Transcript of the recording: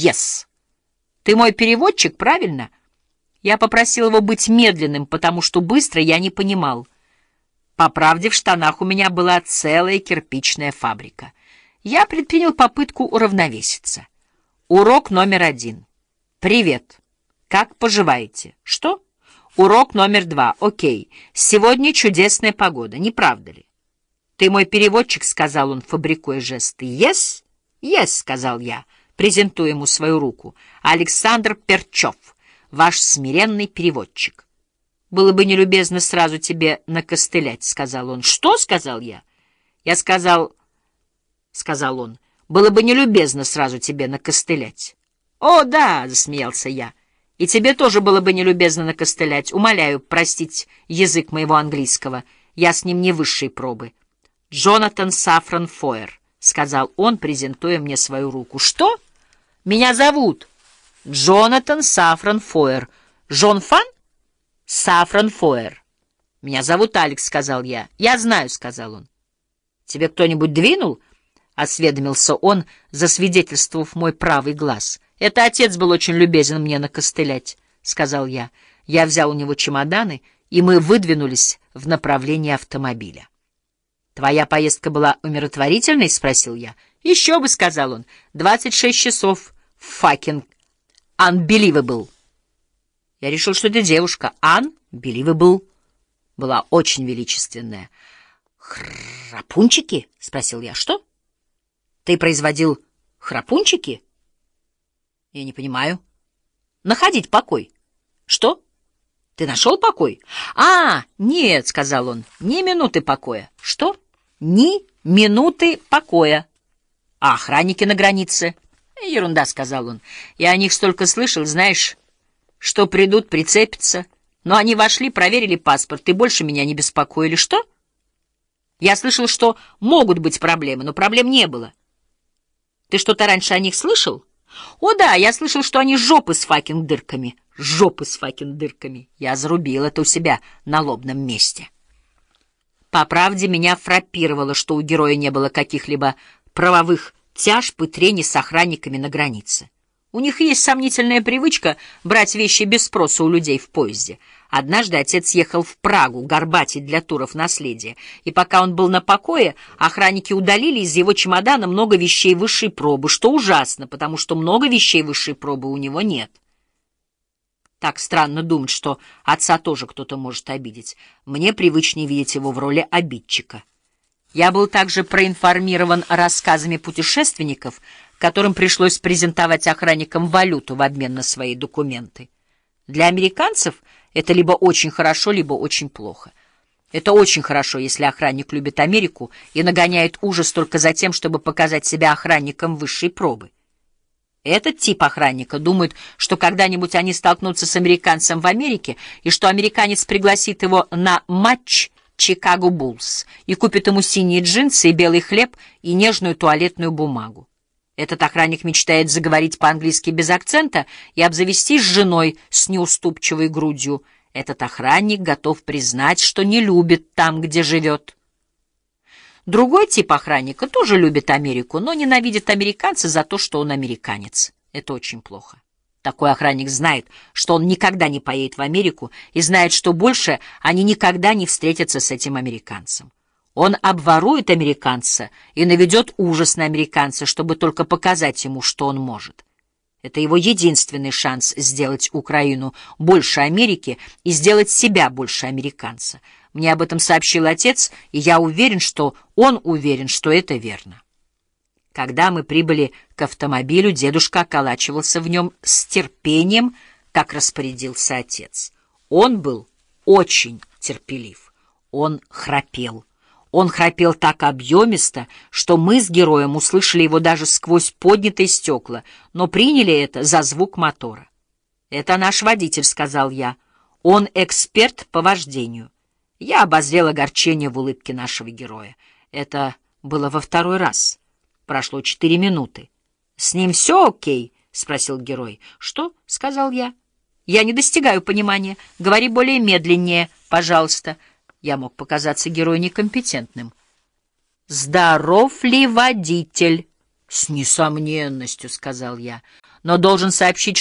«Yes». «Ты мой переводчик, правильно?» Я попросил его быть медленным, потому что быстро я не понимал. По правде, в штанах у меня была целая кирпичная фабрика. Я предпринял попытку уравновеситься. Урок номер один. «Привет. Как поживаете?» «Что?» «Урок номер два. Окей. Сегодня чудесная погода, не правда ли?» «Ты мой переводчик», — сказал он, фабрикуя жесты. «Yes?» «Yes», — сказал я, презентуя ему свою руку. «Александр Перчев, ваш смиренный переводчик». «Было бы нелюбезно сразу тебе накостылять», — сказал он. «Что?» — сказал я. «Я сказал...» — сказал он. «Было бы нелюбезно сразу тебе накостылять». «О, да!» — засмеялся я. «И тебе тоже было бы нелюбезно накостылять. Умоляю простить язык моего английского. Я с ним не высшей пробы». Джонатан Сафран Фойер, — сказал он, презентуя мне свою руку. — Что? — Меня зовут Джонатан Сафран Фойер. Джон Фан? — Сафран Фойер. — Меня зовут Алекс, — сказал я. — Я знаю, — сказал он. — Тебе кто-нибудь двинул? — осведомился он, засвидетельствовав мой правый глаз. — Это отец был очень любезен мне накостылять, — сказал я. Я взял у него чемоданы, и мы выдвинулись в направлении автомобиля. «Твоя поездка была умиротворительной?» — спросил я. «Еще бы», — сказал он. «Двадцать шесть часов. Факинг. Unbelievable». Я решил, что это девушка. Unbelievable. Была очень величественная. «Храпунчики?» — спросил я. «Что? Ты производил храпунчики?» «Я не понимаю». «Находить покой». «Что?» Ты нашел покой? А, нет, сказал он, ни минуты покоя. Что? Ни минуты покоя. А охранники на границе? Ерунда, сказал он. Я о них столько слышал, знаешь, что придут, прицепятся. Но они вошли, проверили паспорт и больше меня не беспокоили. Что? Я слышал, что могут быть проблемы, но проблем не было. Ты что-то раньше о них слышал? О да, я слышал, что они жопы с fucking дырками жопы с fucking дырками. Я зарубил это у себя на лобном месте. По правде, меня фрапировало, что у героя не было каких-либо правовых тяжб и трений с охранниками на границе. У них есть сомнительная привычка брать вещи без спроса у людей в поезде. Однажды отец ехал в Прагу горбатить для туров наследия, и пока он был на покое, охранники удалили из его чемодана много вещей высшей пробы, что ужасно, потому что много вещей высшей пробы у него нет. Так странно думать, что отца тоже кто-то может обидеть. Мне привычнее видеть его в роли обидчика. Я был также проинформирован рассказами путешественников, которым пришлось презентовать охранникам валюту в обмен на свои документы. Для американцев это либо очень хорошо, либо очень плохо. Это очень хорошо, если охранник любит Америку и нагоняет ужас только за тем, чтобы показать себя охранником высшей пробы. Этот тип охранника думает, что когда-нибудь они столкнутся с американцем в Америке, и что американец пригласит его на матч Чикаго Буллс и купит ему синие джинсы и белый хлеб и нежную туалетную бумагу. Этот охранник мечтает заговорить по-английски без акцента и обзавестись женой с неуступчивой грудью. Этот охранник готов признать, что не любит там, где живет. Другой тип охранника тоже любит Америку, но ненавидит американца за то, что он американец. Это очень плохо. Такой охранник знает, что он никогда не поедет в Америку и знает, что больше они никогда не встретятся с этим американцем. Он обворует американца и наведет ужас на американца, чтобы только показать ему, что он может. Это его единственный шанс сделать Украину больше Америки и сделать себя больше американца — мне об этом сообщил отец, и я уверен, что он уверен, что это верно. Когда мы прибыли к автомобилю, дедушка околачивался в нем с терпением, как распорядился отец. Он был очень терпелив. Он храпел. Он храпел так объемисто, что мы с героем услышали его даже сквозь поднятые стекла, но приняли это за звук мотора. «Это наш водитель», — сказал я. «Он эксперт по вождению». Я обозрел огорчение в улыбке нашего героя. Это было во второй раз. Прошло четыре минуты. «С ним все окей?» — спросил герой. «Что?» — сказал я. «Я не достигаю понимания. Говори более медленнее, пожалуйста». Я мог показаться герою некомпетентным. «Здоров ли водитель?» «С несомненностью», — сказал я. но должен сообщить,